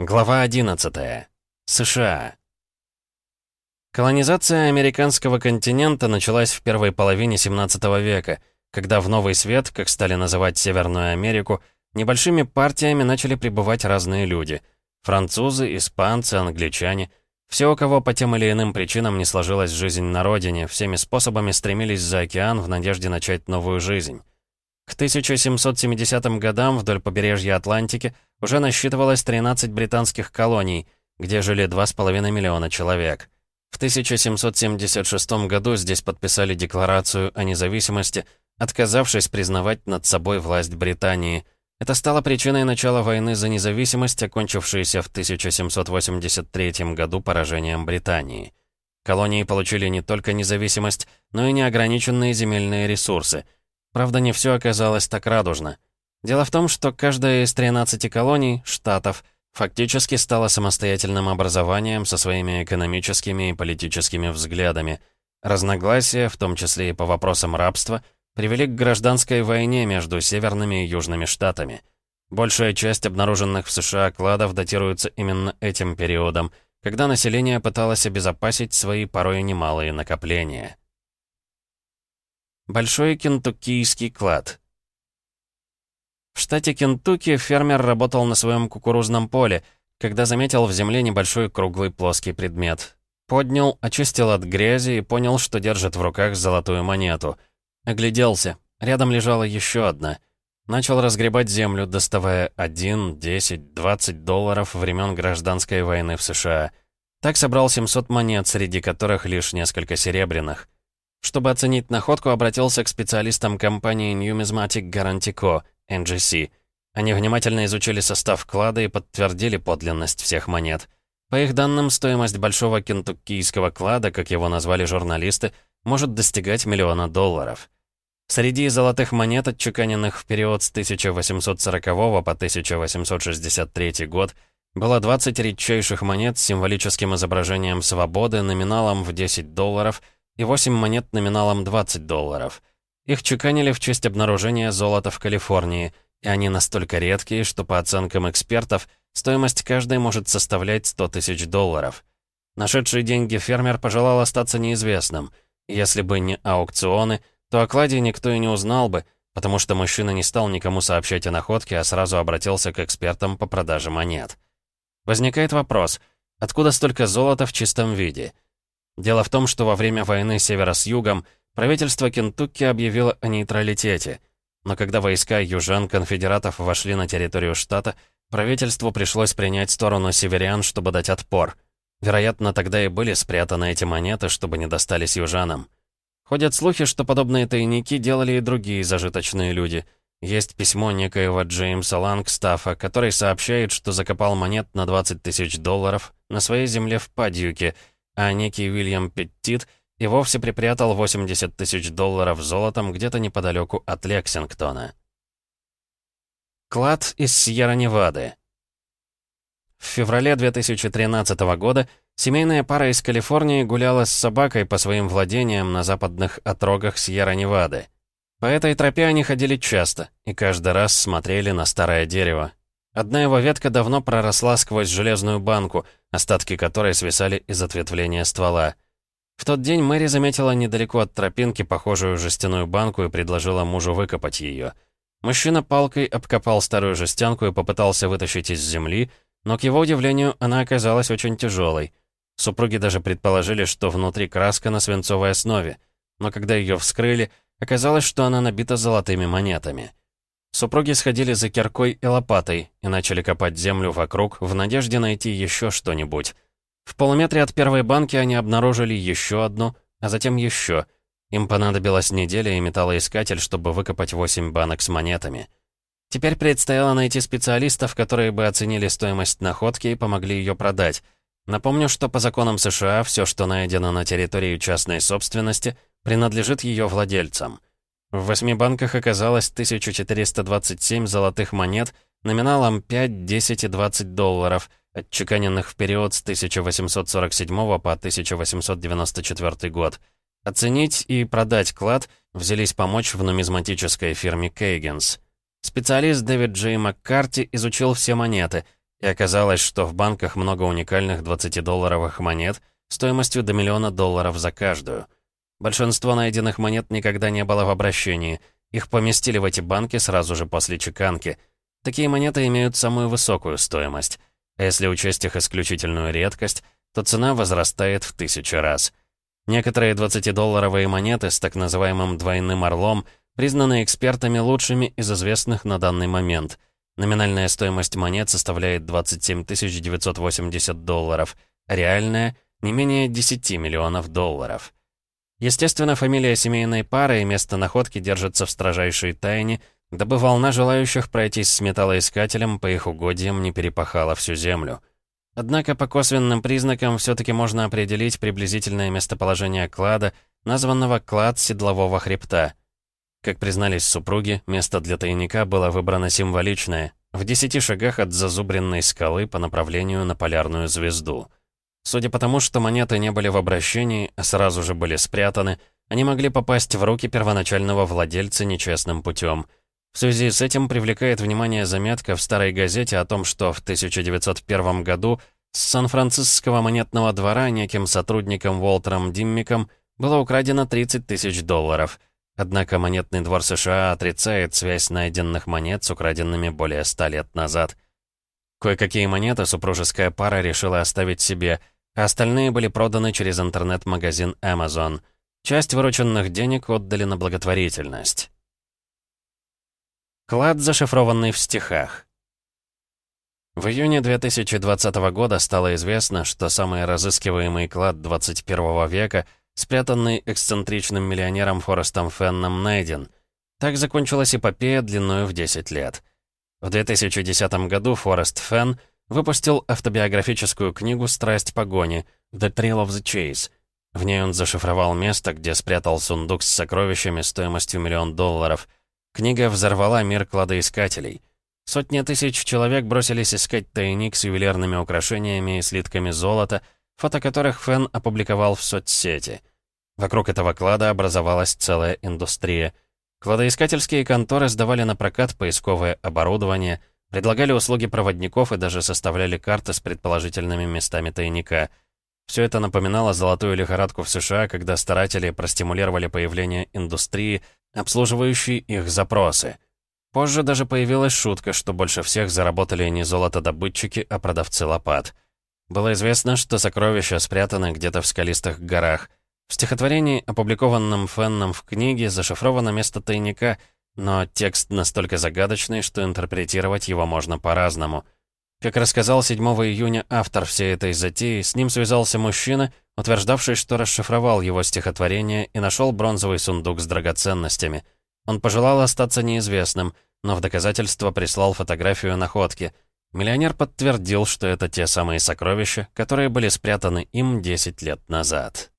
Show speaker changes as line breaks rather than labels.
Глава 11. США. Колонизация американского континента началась в первой половине 17 века, когда в Новый Свет, как стали называть Северную Америку, небольшими партиями начали прибывать разные люди. Французы, испанцы, англичане. Все, у кого по тем или иным причинам не сложилась жизнь на родине, всеми способами стремились за океан в надежде начать новую жизнь. К 1770 годам вдоль побережья Атлантики уже насчитывалось 13 британских колоний, где жили 2,5 миллиона человек. В 1776 году здесь подписали Декларацию о независимости, отказавшись признавать над собой власть Британии. Это стало причиной начала войны за независимость, окончившейся в 1783 году поражением Британии. Колонии получили не только независимость, но и неограниченные земельные ресурсы – Правда, не все оказалось так радужно. Дело в том, что каждая из 13 колоний, штатов, фактически стала самостоятельным образованием со своими экономическими и политическими взглядами. Разногласия, в том числе и по вопросам рабства, привели к гражданской войне между северными и южными штатами. Большая часть обнаруженных в США кладов датируется именно этим периодом, когда население пыталось обезопасить свои порой немалые накопления. Большой кентуккийский клад. В штате Кентукки фермер работал на своем кукурузном поле, когда заметил в земле небольшой круглый плоский предмет. Поднял, очистил от грязи и понял, что держит в руках золотую монету. Огляделся. Рядом лежала еще одна. Начал разгребать землю, доставая 1, 10, 20 долларов времен гражданской войны в США. Так собрал 700 монет, среди которых лишь несколько серебряных. Чтобы оценить находку, обратился к специалистам компании Numismatic Guarantee Co., NGC. Они внимательно изучили состав клада и подтвердили подлинность всех монет. По их данным, стоимость большого кентуккийского клада, как его назвали журналисты, может достигать миллиона долларов. Среди золотых монет, отчеканенных в период с 1840 по 1863 год, было 20 редчайших монет с символическим изображением свободы номиналом в 10 долларов – и 8 монет номиналом 20 долларов. Их чеканили в честь обнаружения золота в Калифорнии, и они настолько редкие, что по оценкам экспертов, стоимость каждой может составлять 100 тысяч долларов. Нашедший деньги фермер пожелал остаться неизвестным. Если бы не аукционы, то о кладе никто и не узнал бы, потому что мужчина не стал никому сообщать о находке, а сразу обратился к экспертам по продаже монет. Возникает вопрос, откуда столько золота в чистом виде – Дело в том, что во время войны севера с югом правительство Кентукки объявило о нейтралитете. Но когда войска южан-конфедератов вошли на территорию штата, правительству пришлось принять сторону северян, чтобы дать отпор. Вероятно, тогда и были спрятаны эти монеты, чтобы не достались южанам. Ходят слухи, что подобные тайники делали и другие зажиточные люди. Есть письмо некоего Джеймса Лангстафа, который сообщает, что закопал монет на 20 тысяч долларов на своей земле в Падьюке — а некий Уильям Петтит и вовсе припрятал 80 тысяч долларов золотом где-то неподалеку от Лексингтона. Клад из Сьерра-Невады В феврале 2013 года семейная пара из Калифорнии гуляла с собакой по своим владениям на западных отрогах Сьерра-Невады. По этой тропе они ходили часто и каждый раз смотрели на старое дерево, Одна его ветка давно проросла сквозь железную банку, остатки которой свисали из ответвления ствола. В тот день Мэри заметила недалеко от тропинки похожую жестяную банку и предложила мужу выкопать ее. Мужчина палкой обкопал старую жестянку и попытался вытащить из земли, но, к его удивлению, она оказалась очень тяжелой. Супруги даже предположили, что внутри краска на свинцовой основе, но когда ее вскрыли, оказалось, что она набита золотыми монетами. Супруги сходили за киркой и лопатой и начали копать землю вокруг в надежде найти еще что-нибудь. В полуметре от первой банки они обнаружили еще одну, а затем еще. Им понадобилась неделя и металлоискатель, чтобы выкопать восемь банок с монетами. Теперь предстояло найти специалистов, которые бы оценили стоимость находки и помогли ее продать. Напомню, что по законам США все, что найдено на территории частной собственности, принадлежит ее владельцам. В восьми банках оказалось 1427 золотых монет номиналом 5, 10 и 20 долларов, отчеканенных в период с 1847 по 1894 год. Оценить и продать клад взялись помочь в нумизматической фирме Кейгенс. Специалист Дэвид Джей Маккарти изучил все монеты, И оказалось, что в банках много уникальных 20-долларовых монет стоимостью до миллиона долларов за каждую. Большинство найденных монет никогда не было в обращении. Их поместили в эти банки сразу же после чеканки. Такие монеты имеют самую высокую стоимость. А если учесть их исключительную редкость, то цена возрастает в тысячи раз. Некоторые 20-долларовые монеты с так называемым «двойным орлом» признаны экспертами лучшими из известных на данный момент. Номинальная стоимость монет составляет 27 980 долларов, а реальная — не менее 10 миллионов долларов. Естественно, фамилия семейной пары и место находки держатся в строжайшей тайне, дабы волна желающих пройтись с металлоискателем по их угодьям не перепахала всю землю. Однако по косвенным признакам все-таки можно определить приблизительное местоположение клада, названного клад седлового хребта. Как признались супруги, место для тайника было выбрано символичное, в десяти шагах от зазубренной скалы по направлению на полярную звезду. Судя по тому, что монеты не были в обращении, а сразу же были спрятаны, они могли попасть в руки первоначального владельца нечестным путем. В связи с этим привлекает внимание заметка в старой газете о том, что в 1901 году с Сан-Франциского монетного двора неким сотрудником Уолтером Диммиком было украдено 30 тысяч долларов – Однако монетный двор США отрицает связь найденных монет с украденными более ста лет назад. Кое-какие монеты супружеская пара решила оставить себе, а остальные были проданы через интернет-магазин Amazon. Часть вырученных денег отдали на благотворительность. Клад, зашифрованный в стихах. В июне 2020 года стало известно, что самый разыскиваемый клад 21 века — спрятанный эксцентричным миллионером Форестом Фенном, найден. Так закончилась эпопея длиною в 10 лет. В 2010 году Форест Фенн выпустил автобиографическую книгу «Страсть погони» «The Thrill of the Chase». В ней он зашифровал место, где спрятал сундук с сокровищами стоимостью миллион долларов. Книга взорвала мир кладоискателей. Сотни тысяч человек бросились искать тайник с ювелирными украшениями и слитками золота, фото которых Фен опубликовал в соцсети. Вокруг этого клада образовалась целая индустрия. Кладоискательские конторы сдавали на прокат поисковое оборудование, предлагали услуги проводников и даже составляли карты с предположительными местами тайника. Все это напоминало золотую лихорадку в США, когда старатели простимулировали появление индустрии, обслуживающей их запросы. Позже даже появилась шутка, что больше всех заработали не золотодобытчики, а продавцы лопат. Было известно, что сокровища спрятаны где-то в скалистых горах. В стихотворении, опубликованном Фенном в книге, зашифровано место тайника, но текст настолько загадочный, что интерпретировать его можно по-разному. Как рассказал 7 июня автор всей этой затеи, с ним связался мужчина, утверждавший, что расшифровал его стихотворение и нашел бронзовый сундук с драгоценностями. Он пожелал остаться неизвестным, но в доказательство прислал фотографию находки. Миллионер подтвердил, что это те самые сокровища, которые были спрятаны им 10 лет назад.